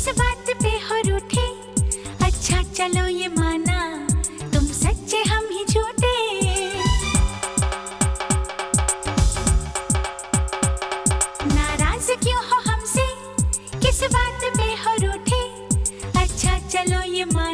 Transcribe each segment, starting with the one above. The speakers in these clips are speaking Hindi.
इस बात पे हो रूठे अच्छा चलो ये माना, तुम सच्चे, हम ही झूठे। नाराज़ क्यों हो हमसे? किस बात पे हो रूठे अच्छा चलो ये माना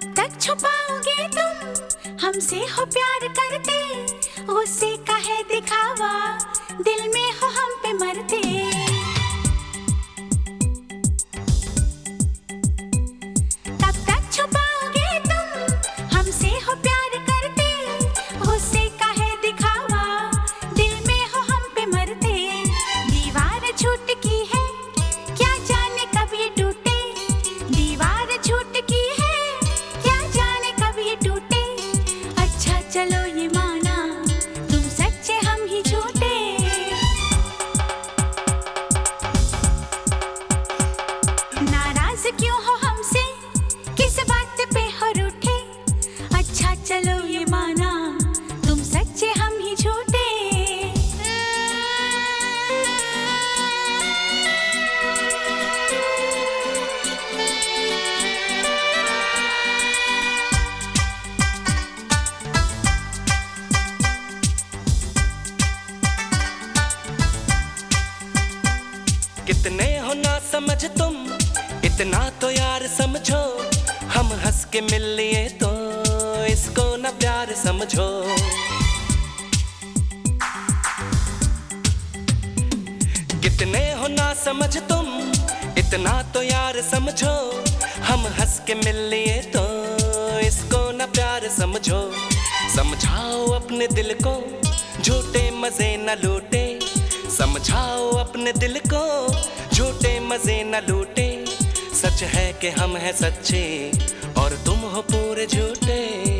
कब तक छुपाओगे तुम, हमसे हो प्यार करते, उसे कहे दिखावा, दिल में हो हम अच्छा कितने हो ना समझ तुम, इतना तो यार समझो, हम हंस के मिल लिए तो इसको ना प्यार समझो। कितने हो ना समझ तुम, इतना तो यार समझो, हम हंस के मिल लिए तो इसको ना प्यार समझो। समझाओ अपने दिल को, झूठे मज़े न लूटे समझाओ अपने दिल को, झूठे मज़े न लूटे। सच है कि हम हैं सच्चे, और तुम हो पूरे झूठे।